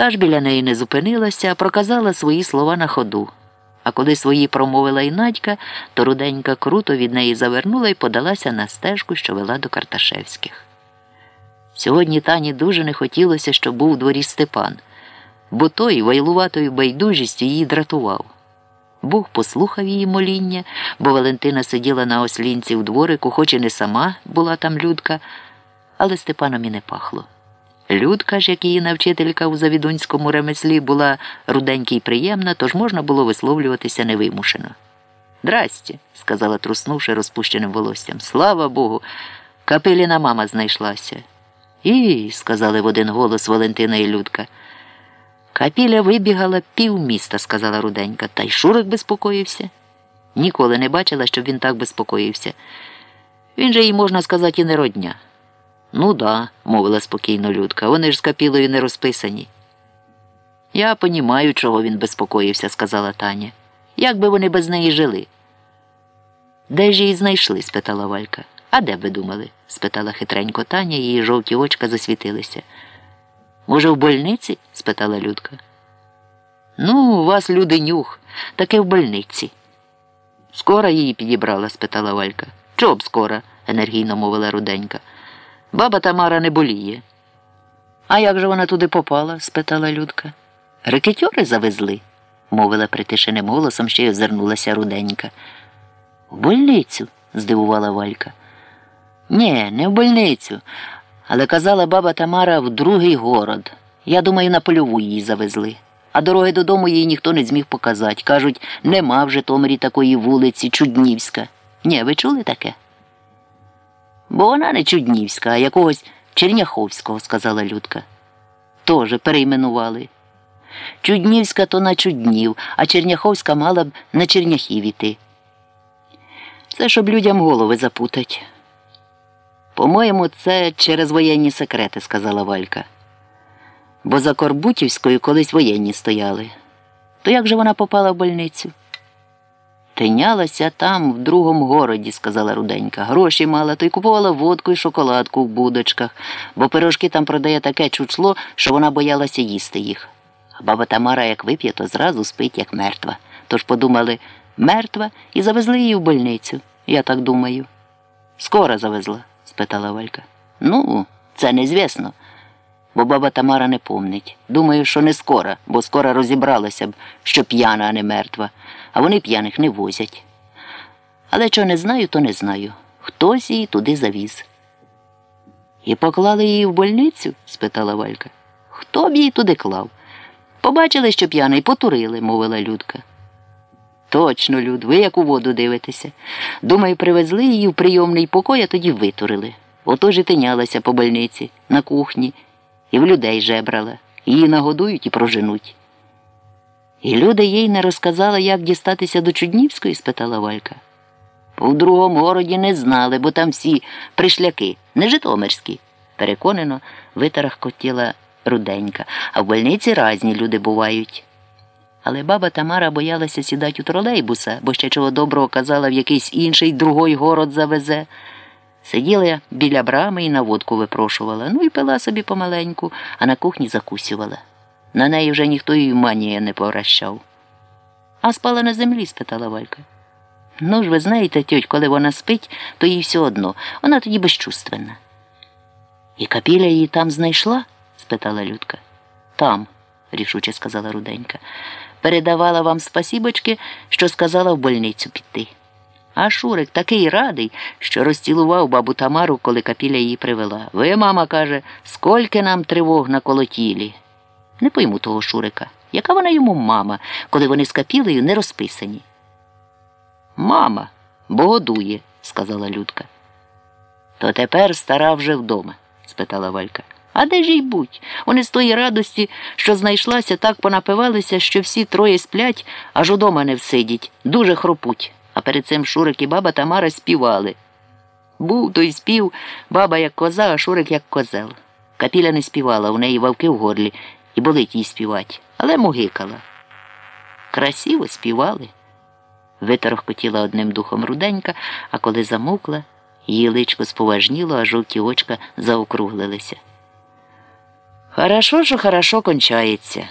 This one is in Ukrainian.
Та ж біля неї не зупинилася, проказала свої слова на ходу. А коли свої промовила і Надька, то руденька круто від неї завернула і подалася на стежку, що вела до Карташевських. Сьогодні Тані дуже не хотілося, щоб був у дворі Степан, бо той вайлуватою байдужістю її дратував. Бог послухав її моління, бо Валентина сиділа на ослінці у дворику, хоч і не сама була там людка, але Степаном і не пахло. Людка ж, як її навчителька у завідунському ремеслі, була руденька й приємна, тож можна було висловлюватися невимушено. Здрасте, сказала, труснувши розпущеним волоссям. Слава Богу, капеліна мама знайшлася. І, сказали в один голос Валентина і Людка. Капіля вибігала півміста, сказала руденька, та й Шурик безпокоївся. Ніколи не бачила, щоб він так безпокоївся. Він же їй, можна сказати, і не родня. Ну да, мовила спокійно Людка, вони ж з капілою не розписані. Я понімаю, чого він безпокоївся, сказала Таня. Як би вони без неї жили? Де ж її знайшли? спитала Валька. А де б ви думали? спитала хитренько Таня, її жовті очка засвітилися. Може, в больниці? спитала Людка. Ну, у вас люди нюх, таке в больниці. Скоро її підібрала? спитала Валька. Чого б скоро? енергійно мовила руденька. Баба Тамара не боліє. А як же вона туди попала? спитала Людка. Рекетьори завезли, мовила притишеним голосом, ще й озирнулася руденька. В больницю? здивувала Валька. Ні, не в больницю. Але казала баба Тамара в другий город. Я думаю, на польову її завезли. А дороги додому їй ніхто не зміг показати. Кажуть, нема в Житомирі такої вулиці Чуднівська. Ні, ви чули таке? Бо вона не Чуднівська, а якогось Черняховського, сказала Людка. Тоже перейменували. Чуднівська то на Чуднів, а Черняховська мала б на Черняхів іти. Це щоб людям голови запутать. По-моєму, це через воєнні секрети, сказала Валька. Бо за Корбутівською колись воєнні стояли. То як же вона попала в больницю? Тинялася там, в другому городі, сказала руденька. Гроші мала, то й купувала водку і шоколадку в будочках, бо пирожки там продає таке чучло, що вона боялася їсти їх. А баба Тамара, як вип'є, то зразу спить, як мертва. Тож подумали мертва і завезли її в больницю. Я так думаю. Скоро завезла? спитала Валька. Ну, це незвісно, бо баба Тамара не помнить. Думаю, що не скоро, бо скоро розібралася б, що п'яна, а не мертва, а вони п'яних не возять. Але що не знаю, то не знаю. Хтось її туди завіз. І поклали її в больницю? спитала Валька. Хто б її туди клав? Побачили, що п'яна, і потурили, мовила Людка. Точно, Люд, ви як у воду дивитеся. Думаю, привезли її в прийомний покой, а тоді витурили. Отож і тинялася по больниці, на кухні, і в людей жебрала. Її нагодують і проженуть. І люди їй не розказали, як дістатися до Чуднівської? спитала Валька. У другому городі не знали, бо там всі пришляки, не житомирські. Переконано, витарахкотіла руденька, а в больниці разні люди бувають. Але баба Тамара боялася сідати у тролейбуса, бо ще чого доброго казала в якийсь інший другий город завезе. Сиділа біля брами і на водку випрошувала, ну і пила собі помаленьку, а на кухні закусювала. На неї вже ніхто її манія не повращав. А спала на землі? спитала Валька. Ну ж ви знаєте, тьоть, коли вона спить, то їй все одно, вона тоді безчувственна. І капіля її там знайшла? спитала Людка. Там, рішуче сказала руденька. Передавала вам спасібочки, що сказала в больницю піти. А Шурик такий радий, що розцілував бабу Тамару, коли капіля її привела. Ви, мама, каже, скільки нам тривог на колотілі. Не пойму того Шурика. Яка вона йому мама, коли вони з капілею не розписані? Мама, бо годує, сказала Людка. То тепер стара вже вдома? спитала Валька. А де ж їй будь? Вони з тої радості, що знайшлася, так понапивалися, що всі троє сплять, аж удома не всидять, дуже хропуть. А перед цим Шурик і баба Тамара співали. Був той спів, баба як коза, а Шурик як козел. Капіля не співала, у неї вовки в горлі, і болить їй співать, але мугикала. Красиво співали. Виторохкотіла одним духом руденька, а коли замовкла, її личко споважніло, а жовті очка заокруглилися. Хорошо, що хорошо кончається.